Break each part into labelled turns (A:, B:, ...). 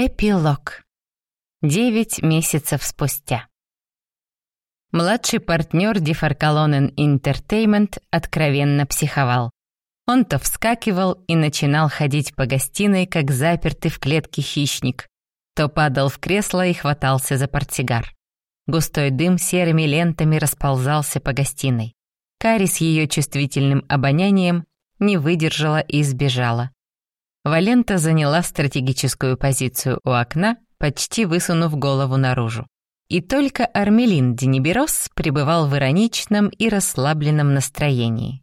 A: Эпилог. Девять месяцев спустя. Младший партнер Дефаркалонен Entertainment откровенно психовал. Он то вскакивал и начинал ходить по гостиной, как запертый в клетке хищник, то падал в кресло и хватался за портсигар. Густой дым серыми лентами расползался по гостиной. Кари с ее чувствительным обонянием не выдержала и сбежала. Валента заняла стратегическую позицию у окна, почти высунув голову наружу. И только Армелин Дениберос пребывал в ироничном и расслабленном настроении.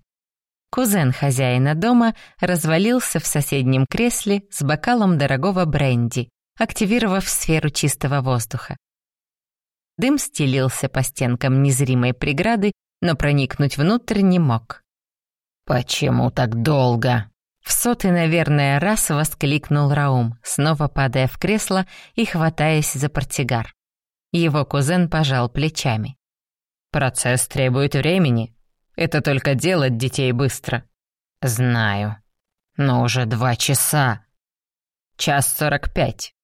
A: Кузен хозяина дома развалился в соседнем кресле с бокалом дорогого бренди, активировав сферу чистого воздуха. Дым стелился по стенкам незримой преграды, но проникнуть внутрь не мог.
B: «Почему так долго?»
A: В сотый, наверное, раз воскликнул Раум, снова падая в кресло и хватаясь за портсигар. Его кузен пожал плечами.
B: «Процесс требует времени. Это только делать детей быстро». «Знаю. Но уже два часа. Час сорок пять».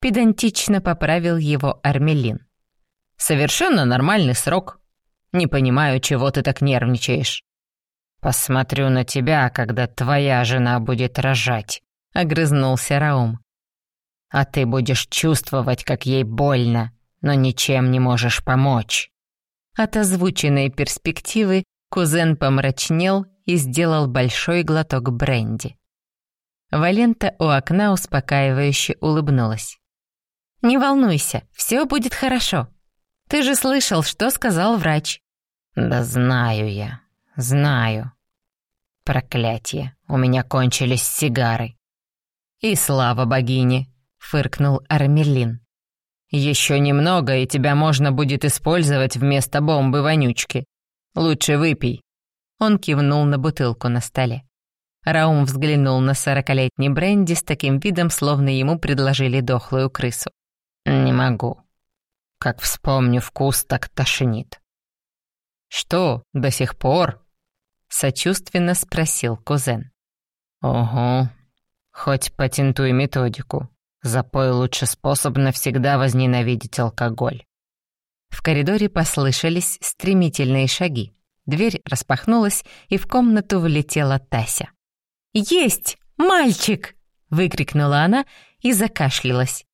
A: Педантично поправил его Армелин.
B: «Совершенно нормальный срок. Не понимаю, чего ты так нервничаешь». «Посмотрю на тебя, когда твоя жена будет рожать», — огрызнулся Раум. «А ты будешь чувствовать, как ей больно, но ничем не можешь помочь».
A: От озвученной перспективы кузен помрачнел и сделал большой глоток бренди. Валента у окна успокаивающе улыбнулась. «Не волнуйся, все будет хорошо. Ты же слышал, что сказал врач».
B: «Да знаю я, знаю. Проклятие, у меня кончились сигары. И слава богине, фыркнул Армелин. Еще немного, и тебя можно будет использовать вместо бомбы-вонючки. Лучше выпей. Он кивнул на бутылку на столе. Раум взглянул на сорокалетний бренди с таким видом, словно ему предложили дохлую крысу. «Не могу. Как вспомню вкус, так тошнит». «Что, до сих пор?» Сочувственно спросил кузен. «Ого, хоть патентуй методику. Запой лучше способ навсегда возненавидеть алкоголь». В коридоре послышались стремительные шаги. Дверь распахнулась, и в комнату влетела Тася. «Есть! Мальчик!» — выкрикнула она и закашлялась.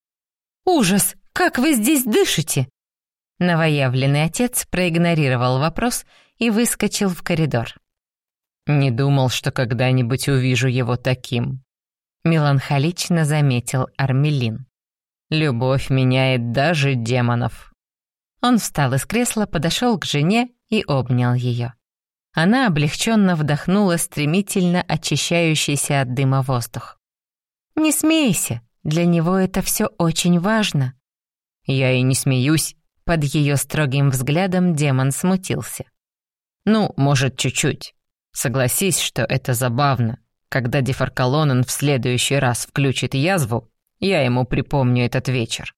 B: «Ужас! Как вы здесь дышите?» Новоявленный отец проигнорировал вопрос и выскочил в коридор. Не думал, что когда-нибудь увижу его таким. Меланхолично заметил Армелин. Любовь меняет даже демонов.
A: Он встал из кресла, подошел к жене и обнял ее. Она облегченно вдохнула стремительно очищающийся от дыма воздух. «Не смейся, для него это все очень важно».
B: «Я и не смеюсь», —
A: под ее строгим взглядом демон смутился.
B: «Ну, может, чуть-чуть. Согласись, что это забавно. Когда Дефаркалонен в следующий раз включит язву, я ему припомню этот вечер».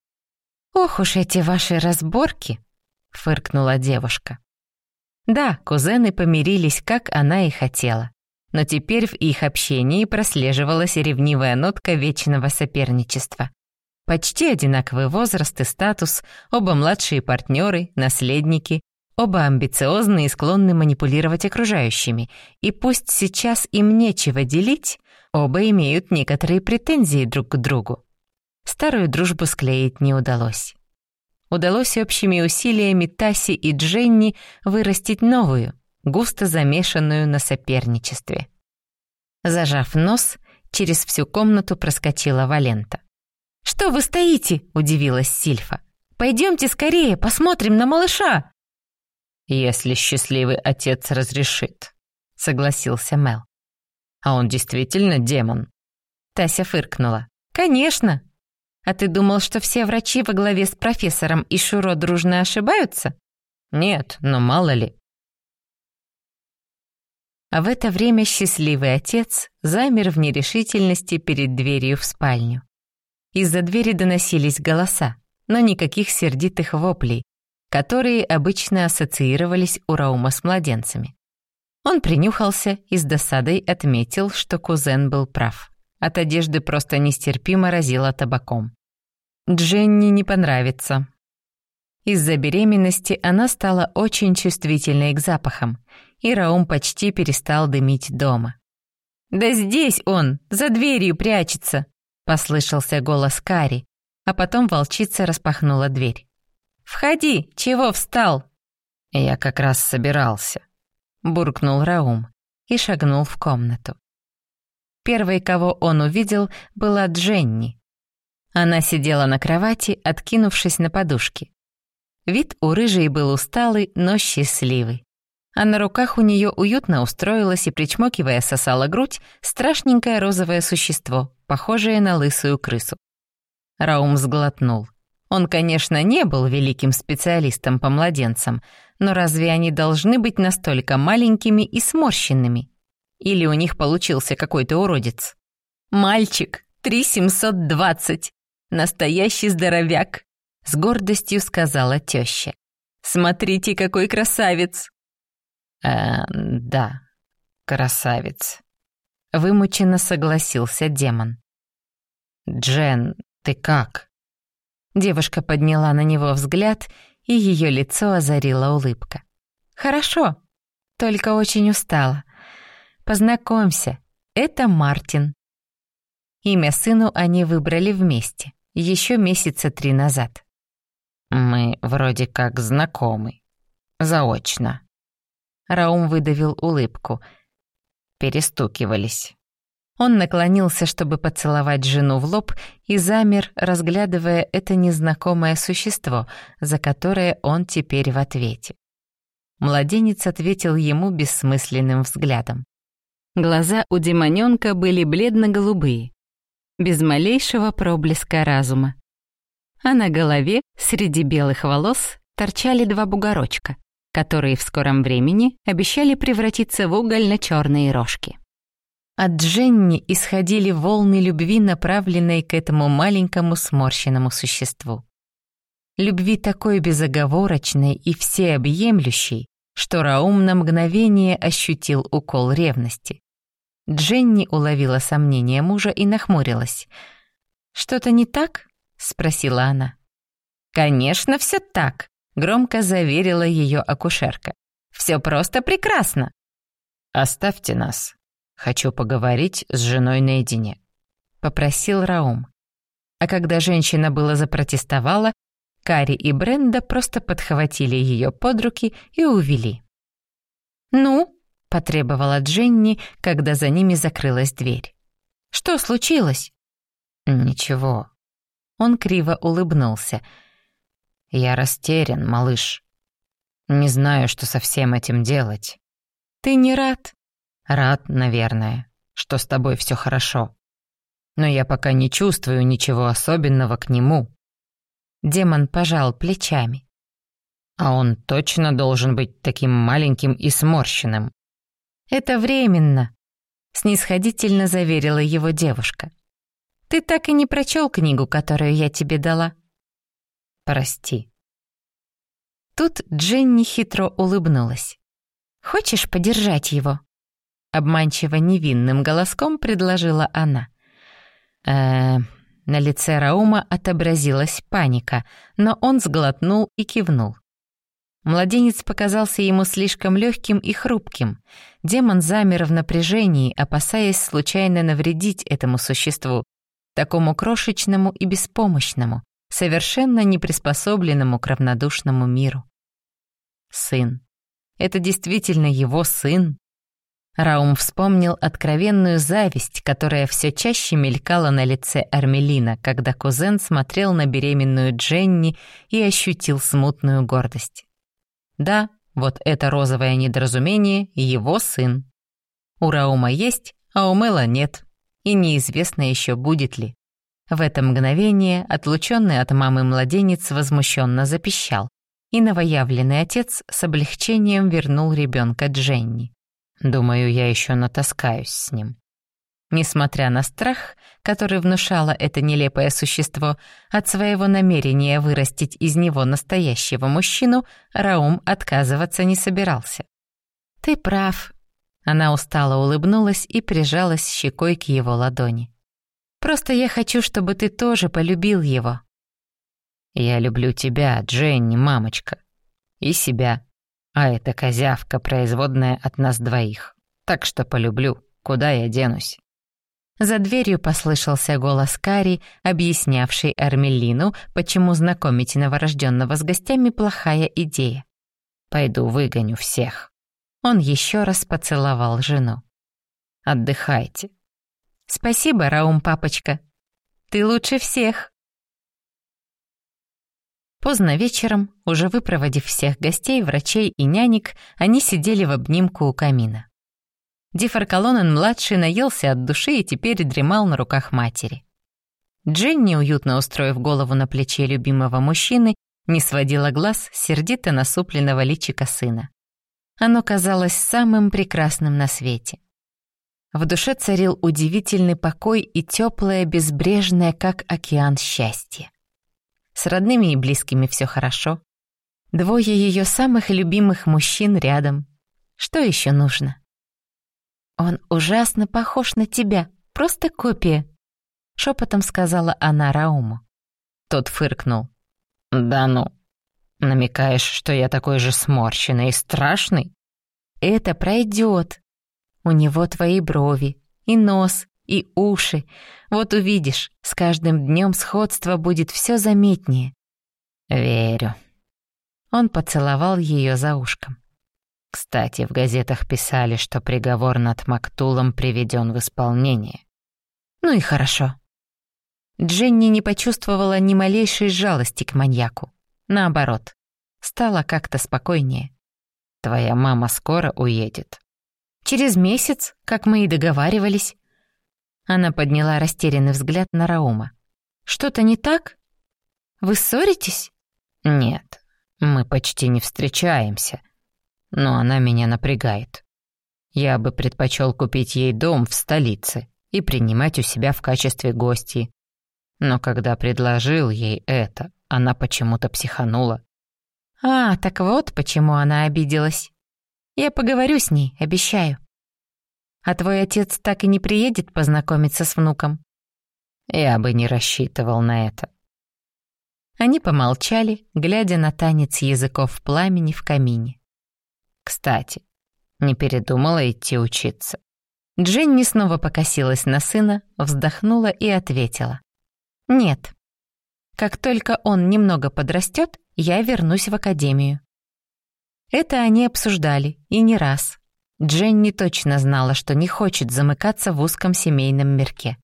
A: «Ох уж эти ваши разборки!» — фыркнула девушка. Да, кузены помирились, как она и хотела. Но теперь в их общении прослеживалась ревнивая нотка вечного соперничества. Почти одинаковый возраст и статус, оба младшие партнеры, наследники, Оба амбициозны и склонны манипулировать окружающими, и пусть сейчас им нечего делить, оба имеют некоторые претензии друг к другу. Старую дружбу склеить не удалось. Удалось общими усилиями Таси и Дженни вырастить новую, густо замешанную на соперничестве. Зажав нос, через всю комнату проскочила Валента. «Что вы стоите?» — удивилась Сильфа. «Пойдемте скорее, посмотрим на малыша!»
B: «Если счастливый отец разрешит», — согласился Мел. «А он действительно демон?»
A: Тася фыркнула. «Конечно! А ты думал, что все врачи во главе с профессором и Шуро дружно ошибаются?»
B: «Нет, но мало ли».
A: А в это время счастливый отец замер в нерешительности перед дверью в спальню. Из-за двери доносились голоса, но никаких сердитых воплей, которые обычно ассоциировались у Раума с младенцами. Он принюхался и с досадой отметил, что кузен был прав. От одежды просто нестерпимо разило табаком. Дженни не понравится. Из-за беременности она стала очень чувствительной к запахам, и Раум почти перестал дымить дома. «Да здесь он, за дверью прячется!» — послышался голос Кари, а потом волчица распахнула дверь. «Входи, чего встал?»
B: «Я как раз собирался», — буркнул Раум и шагнул в комнату.
A: Первой, кого он увидел, была Дженни. Она сидела на кровати, откинувшись на подушки. Вид у рыжей был усталый, но счастливый. А на руках у нее уютно устроилась и, причмокивая, сосала грудь, страшненькое розовое существо, похожее на лысую крысу. Раум сглотнул. Он, конечно, не был великим специалистом по младенцам, но разве они должны быть настолько маленькими и сморщенными? Или у них получился какой-то уродец? «Мальчик, 3720! Настоящий здоровяк!» С гордостью сказала теща. «Смотрите, какой красавец!»
B: «Э, да, красавец», —
A: вымученно согласился демон.
B: «Джен, ты как?»
A: Девушка подняла на него взгляд, и ее лицо озарила улыбка. «Хорошо, только очень устала. Познакомься, это Мартин». Имя сыну они выбрали вместе, еще месяца три назад.
B: «Мы вроде как знакомы. Заочно».
A: Раум выдавил улыбку.
B: Перестукивались.
A: Он наклонился, чтобы поцеловать жену в лоб, и замер, разглядывая это незнакомое существо, за которое он теперь в ответе. Младенец ответил ему бессмысленным взглядом. Глаза у демонёнка были бледно-голубые, без малейшего проблеска разума. А на голове, среди белых волос, торчали два бугорочка, которые в скором времени обещали превратиться в угольно-чёрные рожки. От Дженни исходили волны любви, направленные к этому маленькому сморщенному существу. Любви такой безоговорочной и всеобъемлющей, что Раум на мгновение ощутил укол ревности. Дженни уловила сомнение мужа и нахмурилась. «Что-то не так?» — спросила она. «Конечно, все так», — громко заверила ее акушерка. «Все просто прекрасно».
B: «Оставьте нас», Хочу поговорить с женой наедине», — попросил Раум.
A: А когда женщина была запротестовала, Кари и Бренда просто подхватили ее под руки и увели. «Ну?» — потребовала Дженни, когда за ними закрылась дверь. «Что случилось?»
B: «Ничего».
A: Он криво улыбнулся.
B: «Я растерян, малыш. Не знаю, что со всем этим делать».
A: «Ты не рад?»
B: Рад, наверное, что с тобой все хорошо. Но я пока не чувствую ничего особенного к нему.
A: Демон пожал плечами.
B: А он точно должен быть таким маленьким и сморщенным.
A: Это временно, снисходительно заверила его девушка. Ты так и не прочел книгу, которую я тебе дала.
B: Прости.
A: Тут Дженни хитро улыбнулась. Хочешь подержать его? Обманчиво невинным голоском предложила она. э На лице Раума отобразилась паника, но он сглотнул и кивнул. Младенец показался ему слишком легким и хрупким. Демон замер в напряжении, опасаясь случайно навредить этому существу, такому крошечному и беспомощному, совершенно неприспособленному к равнодушному миру. Сын. Это действительно его сын, Раум вспомнил откровенную зависть, которая все чаще мелькала на лице Армелина, когда кузен смотрел на беременную Дженни и ощутил смутную гордость. Да, вот это розовое недоразумение — его сын. У Раума есть, а у Мэла нет, и неизвестно еще будет ли. В это мгновение отлученный от мамы младенец возмущенно запищал, и новоявленный отец с облегчением вернул ребенка Дженни.
B: Думаю, я еще натаскаюсь с ним.
A: Несмотря на страх, который внушало это нелепое существо, от своего намерения вырастить из него настоящего мужчину, Раум отказываться не собирался. «Ты прав». Она устало улыбнулась и прижалась щекой к его ладони. «Просто я хочу, чтобы ты тоже полюбил его.
B: Я люблю тебя, Дженни, мамочка. И себя. А эта козявка производная от нас двоих. Так что полюблю. Куда я денусь?
A: За дверью послышался голос Кари, объяснявший Армелину, почему знакомить новорожденного с гостями плохая идея.
B: «Пойду выгоню всех».
A: Он еще раз поцеловал жену.
B: «Отдыхайте».
A: «Спасибо, Раум, папочка. Ты лучше всех». Поздно вечером, уже выпроводив всех гостей, врачей и нянек, они сидели в обнимку у камина. Дифаркалонен-младший наелся от души и теперь дремал на руках матери. Дженни, уютно устроив голову на плече любимого мужчины, не сводила глаз сердито насупленного личика сына. Оно казалось самым прекрасным на свете. В душе царил удивительный покой и теплое, безбрежное, как океан счастье. С родными и близкими все хорошо. Двое ее самых любимых мужчин рядом. Что еще нужно? «Он ужасно похож на тебя, просто копия», — шепотом сказала она Рауму.
B: Тот фыркнул. «Да ну, намекаешь, что я такой же сморщенный и страшный?»
A: «Это пройдет. У него твои брови, и нос, и уши. Вот увидишь, с каждым днем сходство будет все заметнее».
B: «Верю».
A: Он поцеловал ее за ушком.
B: Кстати, в газетах писали, что приговор над Мактулом приведен в исполнение.
A: Ну и хорошо. Дженни не почувствовала ни малейшей жалости к маньяку. Наоборот, стало как-то спокойнее.
B: Твоя мама скоро уедет.
A: Через месяц, как мы и договаривались. Она подняла растерянный взгляд на Раума. Что-то не так? Вы ссоритесь?
B: Нет, мы почти не встречаемся но она меня напрягает. Я бы предпочел купить ей дом в столице и принимать у себя в качестве гости. Но когда предложил ей это, она почему-то психанула.
A: «А, так вот почему она обиделась. Я поговорю с ней, обещаю. А твой отец так и не приедет познакомиться с внуком?»
B: Я бы не рассчитывал на это.
A: Они помолчали, глядя на танец языков пламени в камине.
B: Кстати, не передумала идти учиться.
A: Дженни снова покосилась на сына, вздохнула и ответила. «Нет. Как только он немного подрастет, я вернусь в академию». Это они обсуждали, и не раз. Дженни точно знала, что не хочет замыкаться в узком семейном мирке.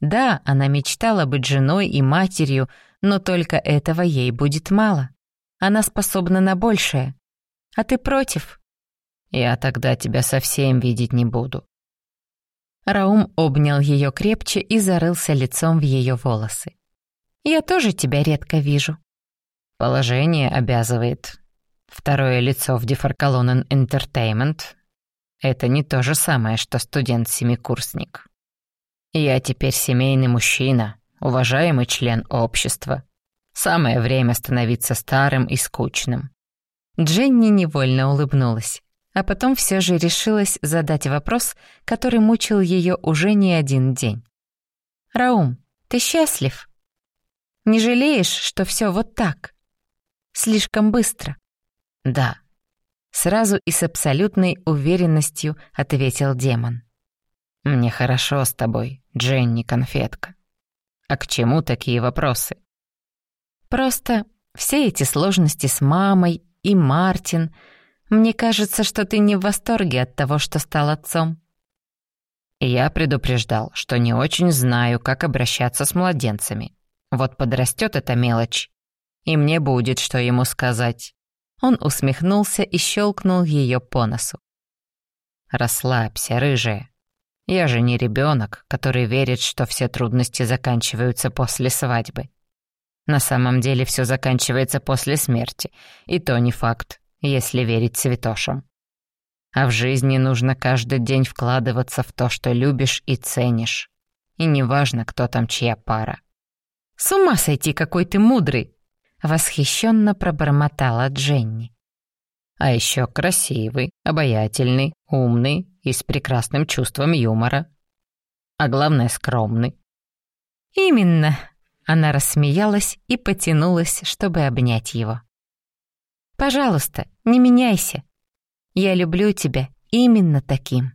A: Да, она мечтала быть женой и матерью, но только этого ей будет мало. Она способна на большее. А ты против?»
B: «Я тогда тебя совсем видеть не буду».
A: Раум обнял ее крепче и зарылся лицом в ее волосы. «Я тоже тебя редко вижу».
B: «Положение обязывает. Второе лицо в Дефаркалонен Entertainment — это не то же самое, что студент-семикурсник. Я теперь семейный мужчина, уважаемый член общества. Самое время становиться старым и скучным.
A: Дженни невольно улыбнулась, а потом все же решилась задать вопрос, который мучил ее уже не один день. «Раум, ты счастлив? Не жалеешь, что все вот так? Слишком быстро?»
B: «Да», —
A: сразу и с абсолютной уверенностью ответил демон.
B: «Мне хорошо с тобой, Дженни-конфетка. А к чему такие вопросы?»
A: «Просто все эти сложности с мамой и Мартин. Мне кажется, что ты не в восторге от того, что стал отцом».
B: Я предупреждал, что не очень знаю, как обращаться с младенцами. Вот подрастет эта мелочь, и мне будет, что ему сказать.
A: Он усмехнулся и щелкнул ее по носу.
B: «Расслабься, рыжая. Я же не ребенок, который верит, что все трудности заканчиваются после свадьбы. На самом деле все заканчивается после смерти, и то не факт, если верить цветошам. А в жизни нужно каждый день вкладываться в то, что любишь и ценишь. И неважно, кто там чья пара.
A: «С ума сойти, какой ты мудрый!» — восхищенно пробормотала Дженни.
B: «А еще красивый, обаятельный, умный и с прекрасным чувством юмора. А главное, скромный».
A: «Именно!» Она рассмеялась и потянулась, чтобы обнять его. «Пожалуйста, не меняйся. Я люблю тебя именно таким».